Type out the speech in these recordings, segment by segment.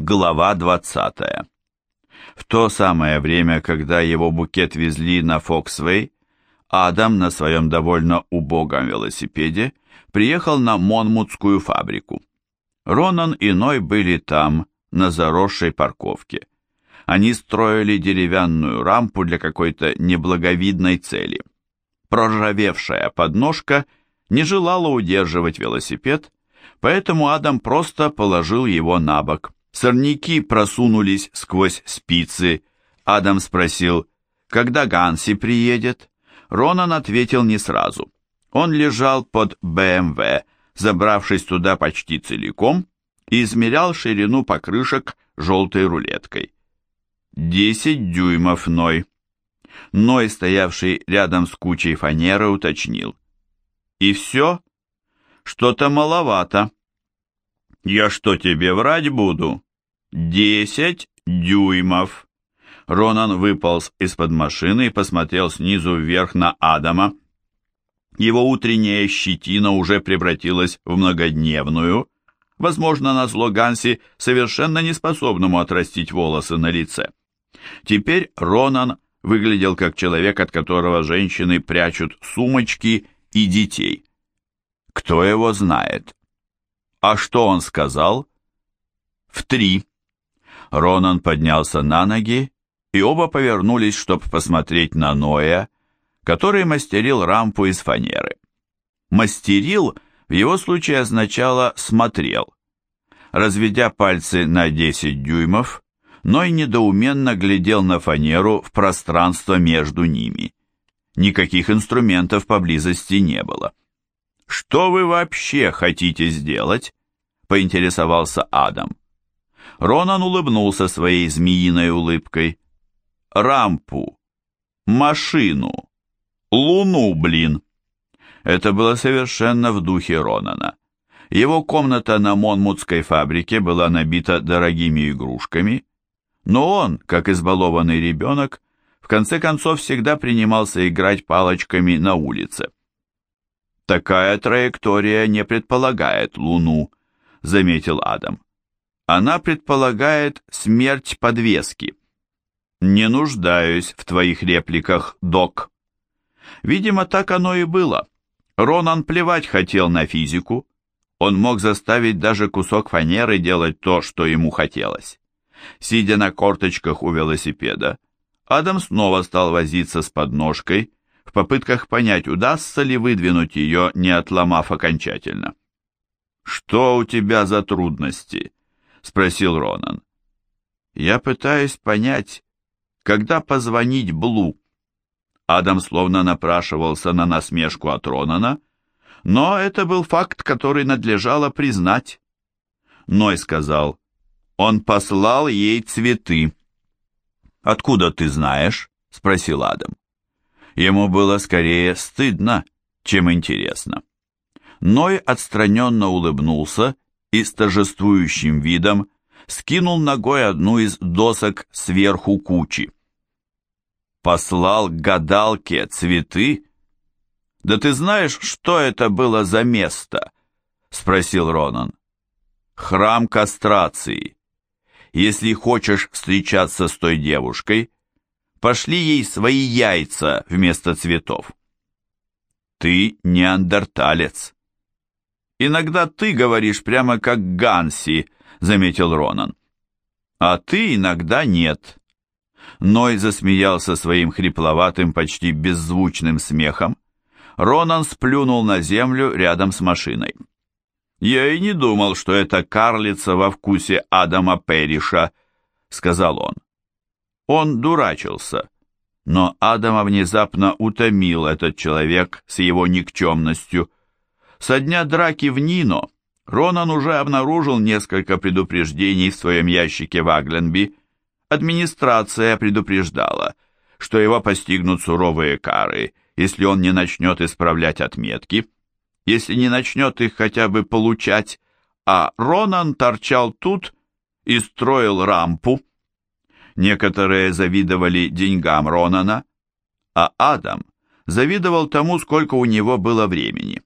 Глава 20. В то самое время, когда его букет везли на Фоксвей, Адам на своем довольно убогом велосипеде приехал на Монмутскую фабрику. Ронан и Ной были там, на заросшей парковке. Они строили деревянную рампу для какой-то неблаговидной цели. Проржавевшая подножка не желала удерживать велосипед, поэтому Адам просто положил его на бок. Сорняки просунулись сквозь спицы. Адам спросил, когда Ганси приедет? Ронан ответил не сразу. Он лежал под БМВ, забравшись туда почти целиком, и измерял ширину покрышек желтой рулеткой. «Десять дюймов, Ной». Ной, стоявший рядом с кучей фанеры, уточнил. «И все? Что-то маловато». «Я что, тебе врать буду?» «Десять дюймов». Ронан выполз из-под машины и посмотрел снизу вверх на Адама. Его утренняя щетина уже превратилась в многодневную, возможно, на зло Ганси, совершенно неспособному отрастить волосы на лице. Теперь Ронан выглядел как человек, от которого женщины прячут сумочки и детей. Кто его знает? А что он сказал? В три. Ронан поднялся на ноги, и оба повернулись, чтобы посмотреть на Ноя, который мастерил рампу из фанеры. Мастерил в его случае означало «смотрел». Разведя пальцы на 10 дюймов, Ной недоуменно глядел на фанеру в пространство между ними. Никаких инструментов поблизости не было. «Что вы вообще хотите сделать?» — поинтересовался Адам. Ронан улыбнулся своей змеиной улыбкой. «Рампу, машину, луну, блин!» Это было совершенно в духе Ронана. Его комната на Монмутской фабрике была набита дорогими игрушками, но он, как избалованный ребенок, в конце концов всегда принимался играть палочками на улице. «Такая траектория не предполагает Луну», — заметил Адам. «Она предполагает смерть подвески». «Не нуждаюсь в твоих репликах, док». Видимо, так оно и было. Ронан плевать хотел на физику. Он мог заставить даже кусок фанеры делать то, что ему хотелось. Сидя на корточках у велосипеда, Адам снова стал возиться с подножкой, в попытках понять, удастся ли выдвинуть ее, не отломав окончательно. «Что у тебя за трудности?» — спросил Ронан. «Я пытаюсь понять, когда позвонить Блу». Адам словно напрашивался на насмешку от Ронана, но это был факт, который надлежало признать. Ной сказал, он послал ей цветы. «Откуда ты знаешь?» — спросил Адам. Ему было скорее стыдно, чем интересно. Ной отстраненно улыбнулся и с торжествующим видом скинул ногой одну из досок сверху кучи. «Послал гадалке цветы?» «Да ты знаешь, что это было за место?» — спросил Ронан. «Храм кастрации. Если хочешь встречаться с той девушкой, пошли ей свои яйца вместо цветов. Ты неандерталец. Иногда ты говоришь прямо как Ганси, заметил Ронан. А ты иногда нет. Ной засмеялся своим хрипловатым, почти беззвучным смехом. Ронан сплюнул на землю рядом с машиной. «Я и не думал, что это карлица во вкусе Адама Перриша», — сказал он. Он дурачился, но Адама внезапно утомил этот человек с его никчемностью. Со дня драки в Нино Ронан уже обнаружил несколько предупреждений в своем ящике в Агленби. Администрация предупреждала, что его постигнут суровые кары, если он не начнет исправлять отметки, если не начнет их хотя бы получать, а Ронан торчал тут и строил рампу. Некоторые завидовали деньгам Ронана, а Адам завидовал тому, сколько у него было времени.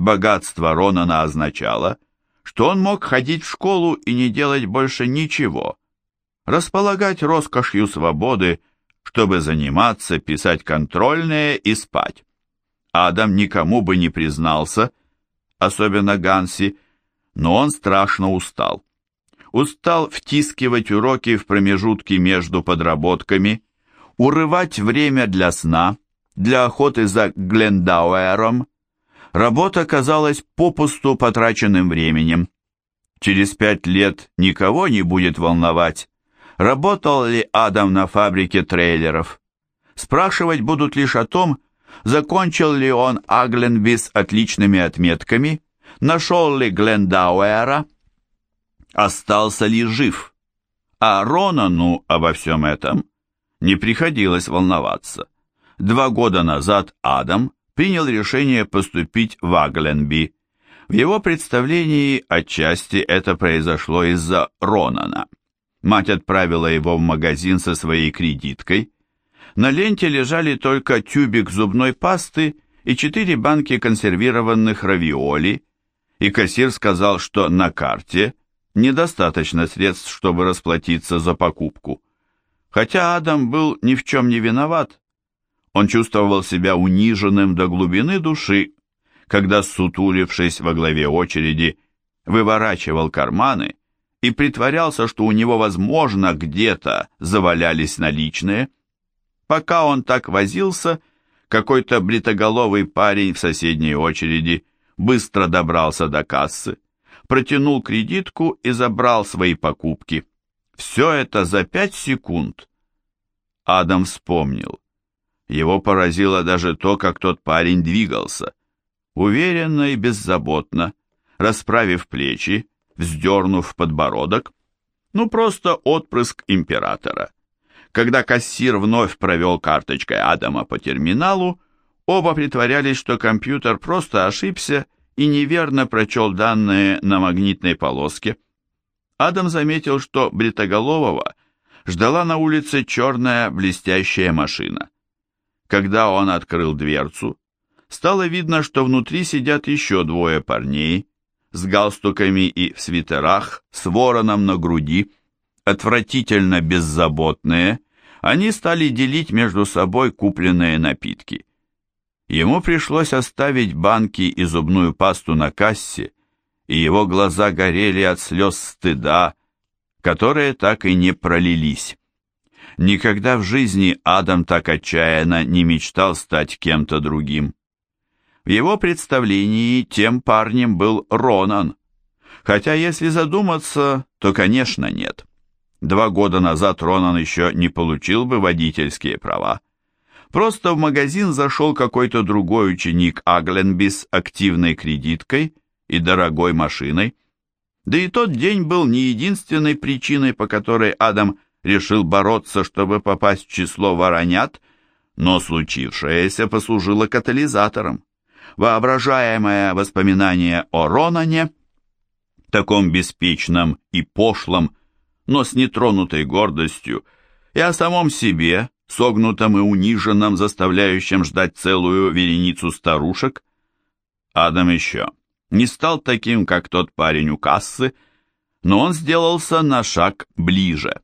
Богатство Ронана означало, что он мог ходить в школу и не делать больше ничего, располагать роскошью свободы, чтобы заниматься, писать контрольные и спать. Адам никому бы не признался, особенно Ганси, но он страшно устал. Устал втискивать уроки в промежутки между подработками, урывать время для сна, для охоты за Глендауэром. Работа казалась попусту потраченным временем. Через пять лет никого не будет волновать, работал ли Адам на фабрике трейлеров. Спрашивать будут лишь о том, закончил ли он Агленби с отличными отметками, нашел ли Глендауэра, остался ли жив. А Ронану обо всем этом не приходилось волноваться. Два года назад Адам принял решение поступить в Агленби. В его представлении отчасти это произошло из-за Ронана. Мать отправила его в магазин со своей кредиткой. На ленте лежали только тюбик зубной пасты и четыре банки консервированных равиоли, и кассир сказал, что на карте недостаточно средств, чтобы расплатиться за покупку. Хотя Адам был ни в чем не виноват, он чувствовал себя униженным до глубины души, когда, сутулившись во главе очереди, выворачивал карманы и притворялся, что у него, возможно, где-то завалялись наличные. Пока он так возился, какой-то бритоголовый парень в соседней очереди быстро добрался до кассы, протянул кредитку и забрал свои покупки. Все это за пять секунд. Адам вспомнил. Его поразило даже то, как тот парень двигался. Уверенно и беззаботно, расправив плечи, вздернув подбородок. Ну, просто отпрыск императора. Когда кассир вновь провел карточкой Адама по терминалу, оба притворялись, что компьютер просто ошибся и неверно прочел данные на магнитной полоске. Адам заметил, что Бритоголового ждала на улице черная блестящая машина. Когда он открыл дверцу, стало видно, что внутри сидят еще двое парней, с галстуками и в свитерах, с вороном на груди, отвратительно беззаботные, они стали делить между собой купленные напитки. Ему пришлось оставить банки и зубную пасту на кассе, и его глаза горели от слез стыда, которые так и не пролились. Никогда в жизни Адам так отчаянно не мечтал стать кем-то другим. В его представлении тем парнем был Ронан. Хотя, если задуматься, то, конечно, нет. Два года назад Ронан еще не получил бы водительские права. Просто в магазин зашел какой-то другой ученик Агленби с активной кредиткой и дорогой машиной. Да и тот день был не единственной причиной, по которой Адам решил бороться, чтобы попасть в число воронят, но случившееся послужило катализатором воображаемое воспоминание о Ронане, таком беспечном и пошлом, но с нетронутой гордостью, и о самом себе, согнутом и униженном, заставляющем ждать целую вереницу старушек. Адам еще не стал таким, как тот парень у кассы, но он сделался на шаг ближе.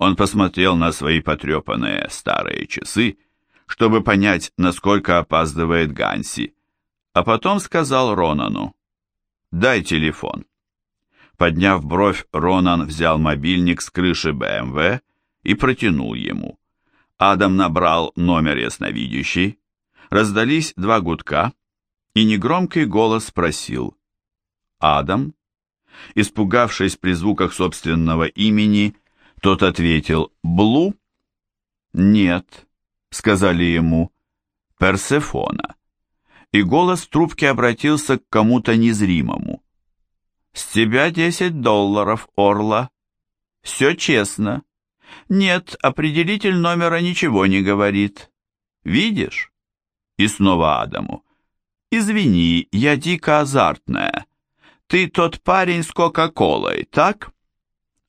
Он посмотрел на свои потрепанные старые часы, чтобы понять, насколько опаздывает Ганси а потом сказал Ронану, «Дай телефон». Подняв бровь, Ронан взял мобильник с крыши БМВ и протянул ему. Адам набрал номер ясновидящий, раздались два гудка, и негромкий голос спросил, «Адам?» Испугавшись при звуках собственного имени, тот ответил, «Блу?» «Нет», — сказали ему, «Персефона» и голос в трубке обратился к кому-то незримому. «С тебя десять долларов, Орла. Все честно. Нет, определитель номера ничего не говорит. Видишь?» И снова Адаму. «Извини, я дико азартная. Ты тот парень с Кока-Колой, так?»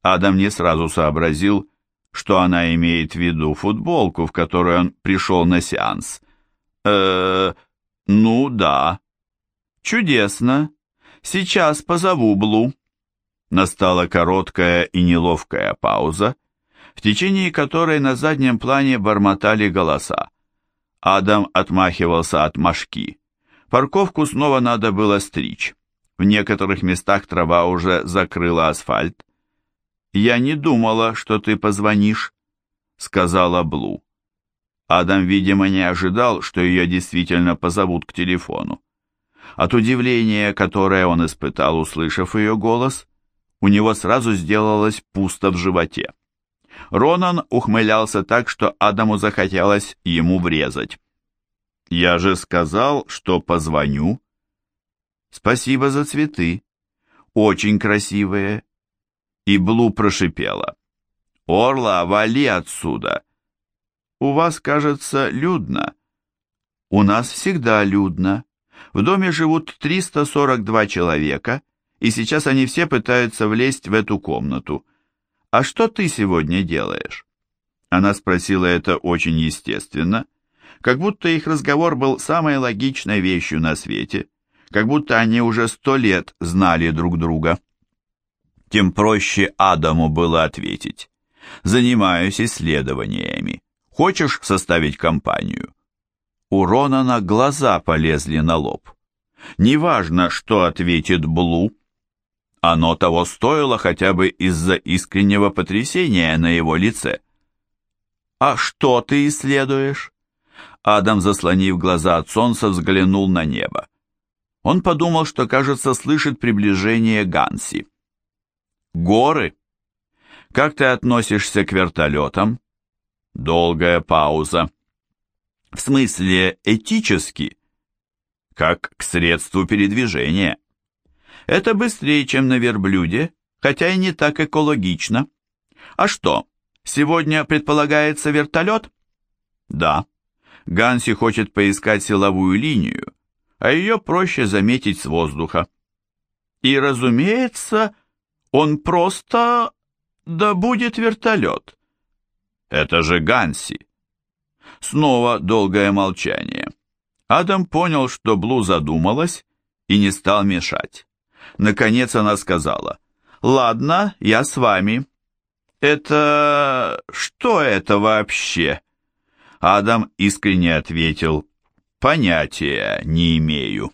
Адам не сразу сообразил, что она имеет в виду футболку, в которой он пришел на сеанс. «Э-э...» «Ну да». «Чудесно. «Сейчас позову Блу». Настала короткая и неловкая пауза, в течение которой на заднем плане бормотали голоса. Адам отмахивался от мошки. Парковку снова надо было стричь. В некоторых местах трава уже закрыла асфальт. «Я не думала, что ты позвонишь», — сказала Блу. Адам, видимо, не ожидал, что ее действительно позовут к телефону. От удивления, которое он испытал, услышав ее голос, у него сразу сделалось пусто в животе. Ронан ухмылялся так, что Адаму захотелось ему врезать. «Я же сказал, что позвоню». «Спасибо за цветы. Очень красивые». И Блу прошипела. «Орла, вали отсюда!» «У вас, кажется, людно». «У нас всегда людно. В доме живут 342 человека, и сейчас они все пытаются влезть в эту комнату. «А что ты сегодня делаешь?» Она спросила это очень естественно, как будто их разговор был самой логичной вещью на свете, как будто они уже сто лет знали друг друга. Тем проще Адаму было ответить. «Занимаюсь исследованиями. Хочешь составить компанию?» У Ронана глаза полезли на лоб. Неважно, что ответит Блу, оно того стоило хотя бы из-за искреннего потрясения на его лице. «А что ты исследуешь?» Адам, заслонив глаза от солнца, взглянул на небо. Он подумал, что, кажется, слышит приближение Ганси. «Горы? Как ты относишься к вертолетам?» Долгая пауза. «В смысле, этически?» «Как к средству передвижения?» Это быстрее, чем на верблюде, хотя и не так экологично. А что, сегодня предполагается вертолет? Да. Ганси хочет поискать силовую линию, а ее проще заметить с воздуха. И, разумеется, он просто добудет вертолет. Это же Ганси. Снова долгое молчание. Адам понял, что Блу задумалась и не стал мешать. Наконец она сказала, «Ладно, я с вами». «Это... что это вообще?» Адам искренне ответил, «Понятия не имею».